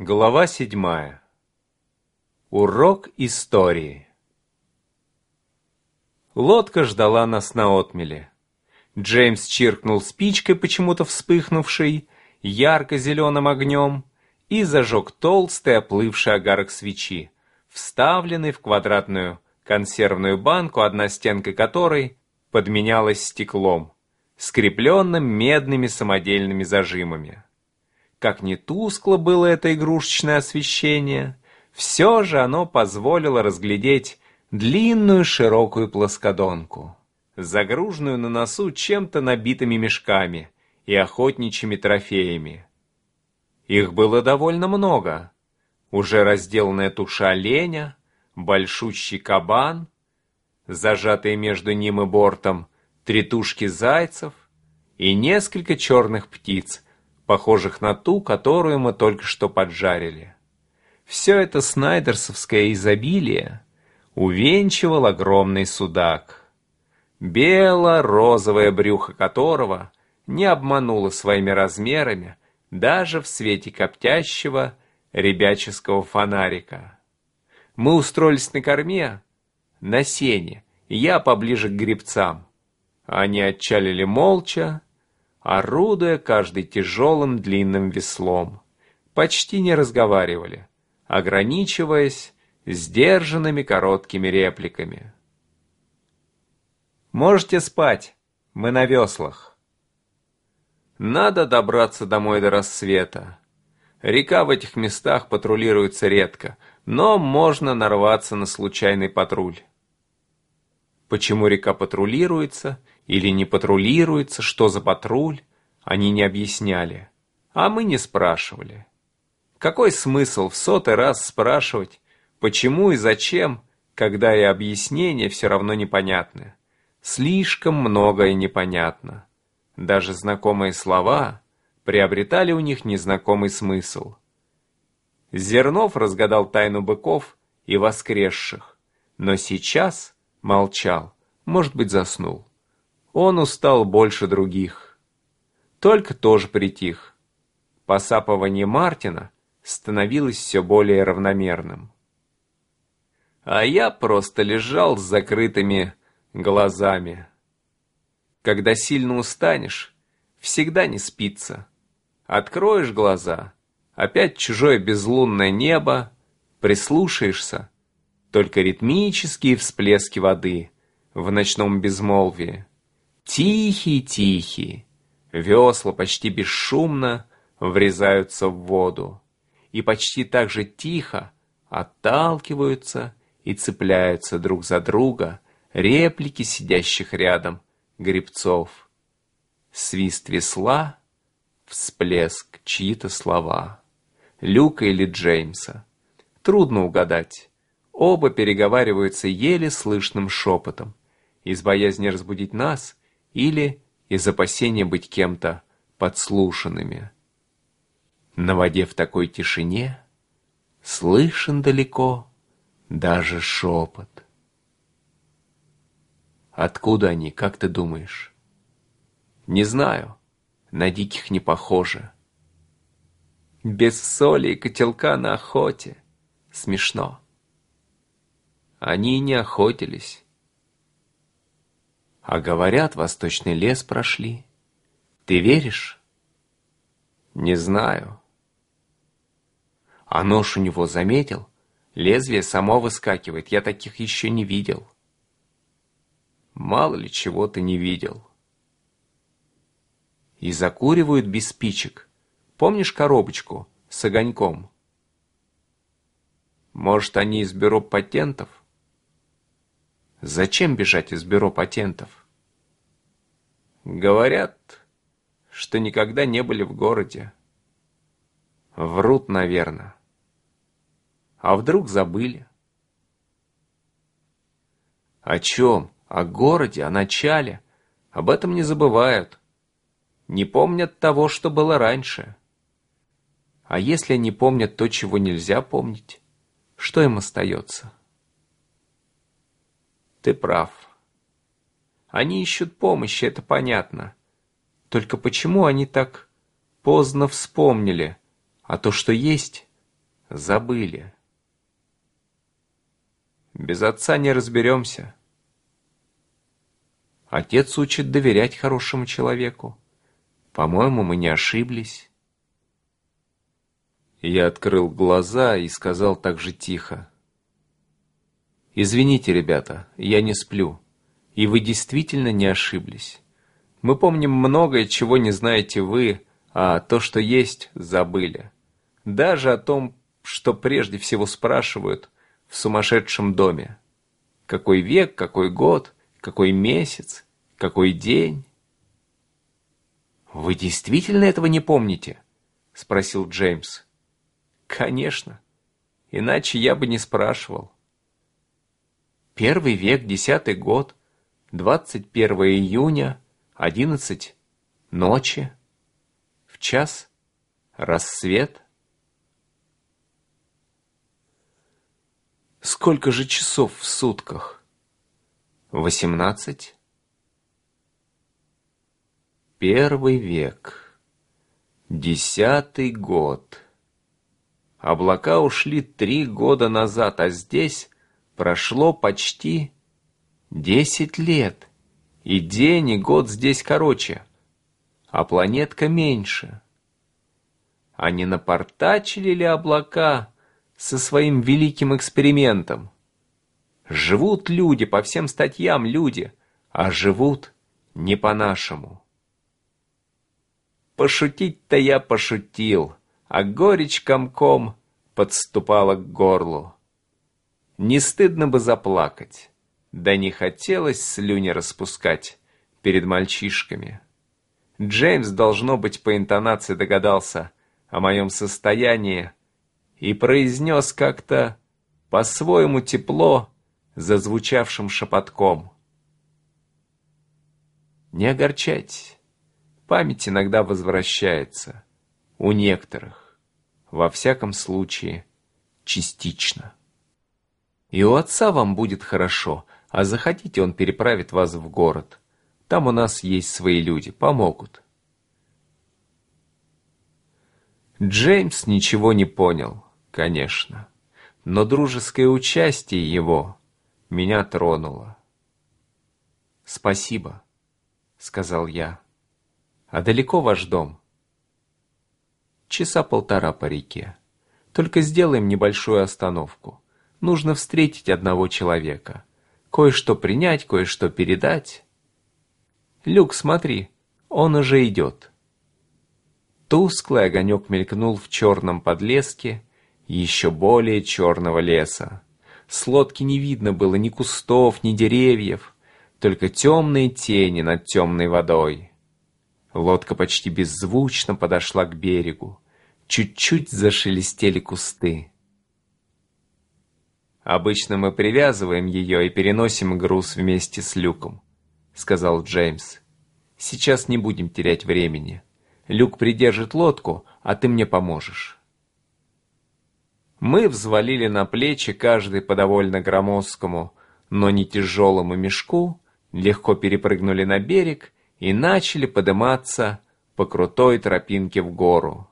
Глава седьмая. Урок истории. Лодка ждала нас на отмеле. Джеймс чиркнул спичкой, почему-то вспыхнувшей, ярко-зеленым огнем, и зажег толстый оплывший огарок свечи, вставленный в квадратную консервную банку, одна стенка которой подменялась стеклом, скрепленным медными самодельными зажимами. Как не тускло было это игрушечное освещение, все же оно позволило разглядеть длинную широкую плоскодонку, загруженную на носу чем-то набитыми мешками и охотничьими трофеями. Их было довольно много. Уже разделанная туша оленя, большущий кабан, зажатые между ним и бортом три тушки зайцев и несколько черных птиц, похожих на ту, которую мы только что поджарили. Все это снайдерсовское изобилие увенчивал огромный судак, бело-розовое брюхо которого не обмануло своими размерами даже в свете коптящего ребяческого фонарика. Мы устроились на корме, на сене, я поближе к грибцам. Они отчалили молча, орудуя каждый тяжелым длинным веслом. Почти не разговаривали, ограничиваясь сдержанными короткими репликами. «Можете спать, мы на веслах». Надо добраться домой до рассвета. Река в этих местах патрулируется редко, но можно нарваться на случайный патруль. Почему река патрулируется или не патрулируется, что за патруль, они не объясняли, а мы не спрашивали. Какой смысл в сотый раз спрашивать, почему и зачем, когда и объяснения все равно непонятны? Слишком многое непонятно. Даже знакомые слова приобретали у них незнакомый смысл. Зернов разгадал тайну быков и воскресших, но сейчас молчал, может быть, заснул. Он устал больше других только тоже притих. Посапывание Мартина становилось все более равномерным. А я просто лежал с закрытыми глазами. Когда сильно устанешь, всегда не спится. Откроешь глаза, опять чужое безлунное небо, прислушаешься, только ритмические всплески воды в ночном безмолвии. Тихий-тихий, Весла почти бесшумно врезаются в воду и почти так же тихо отталкиваются и цепляются друг за друга реплики сидящих рядом грибцов. Свист весла, всплеск, чьи-то слова. Люка или Джеймса. Трудно угадать. Оба переговариваются еле слышным шепотом, из боязни разбудить нас или из опасения быть кем-то подслушанными. На воде в такой тишине слышен далеко даже шепот. Откуда они, как ты думаешь? Не знаю, на диких не похоже. Без соли и котелка на охоте. Смешно. Они не охотились, а говорят, восточный лес прошли. Ты веришь? Не знаю. А нож у него заметил? Лезвие само выскакивает, я таких еще не видел. Мало ли чего ты не видел. И закуривают без спичек. Помнишь коробочку с огоньком? Может, они из бюро патентов? Зачем бежать из бюро патентов? Говорят, что никогда не были в городе. Врут, наверное. А вдруг забыли? О чем? О городе, о начале. Об этом не забывают. Не помнят того, что было раньше. А если не помнят то, чего нельзя помнить, что им остается? Ты прав. Они ищут помощи, это понятно. Только почему они так поздно вспомнили, а то, что есть, забыли. Без отца не разберемся. Отец учит доверять хорошему человеку. По-моему, мы не ошиблись. Я открыл глаза и сказал так же тихо. «Извините, ребята, я не сплю, и вы действительно не ошиблись. Мы помним многое, чего не знаете вы, а то, что есть, забыли. Даже о том, что прежде всего спрашивают в сумасшедшем доме. Какой век, какой год, какой месяц, какой день? «Вы действительно этого не помните?» — спросил Джеймс. «Конечно. Иначе я бы не спрашивал». Первый век, десятый год, двадцать первое июня, одиннадцать ночи, в час рассвет — Сколько же часов в сутках? Восемнадцать? Первый век. Десятый год. Облака ушли три года назад, а здесь прошло почти десять лет. И день, и год здесь короче, а планетка меньше. А не напортачили ли облака со своим великим экспериментом. Живут люди, по всем статьям люди, а живут не по-нашему. Пошутить-то я пошутил, а горечь комком подступала к горлу. Не стыдно бы заплакать, да не хотелось слюни распускать перед мальчишками. Джеймс, должно быть, по интонации догадался о моем состоянии, и произнес как-то по-своему тепло, зазвучавшим шепотком. Не огорчайтесь, память иногда возвращается, у некоторых, во всяком случае, частично. И у отца вам будет хорошо, а захотите, он переправит вас в город. Там у нас есть свои люди, помогут. Джеймс ничего не понял конечно. Но дружеское участие его меня тронуло. «Спасибо», — сказал я. «А далеко ваш дом?» «Часа полтора по реке. Только сделаем небольшую остановку. Нужно встретить одного человека. Кое-что принять, кое-что передать». «Люк, смотри, он уже идет». Тусклый огонек мелькнул в черном подлеске, еще более черного леса. С лодки не видно было ни кустов, ни деревьев, только темные тени над темной водой. Лодка почти беззвучно подошла к берегу. Чуть-чуть зашелестели кусты. «Обычно мы привязываем ее и переносим груз вместе с люком», — сказал Джеймс. «Сейчас не будем терять времени. Люк придержит лодку, а ты мне поможешь». Мы взвалили на плечи каждый по довольно громоздкому, но не тяжелому мешку, легко перепрыгнули на берег и начали подниматься по крутой тропинке в гору.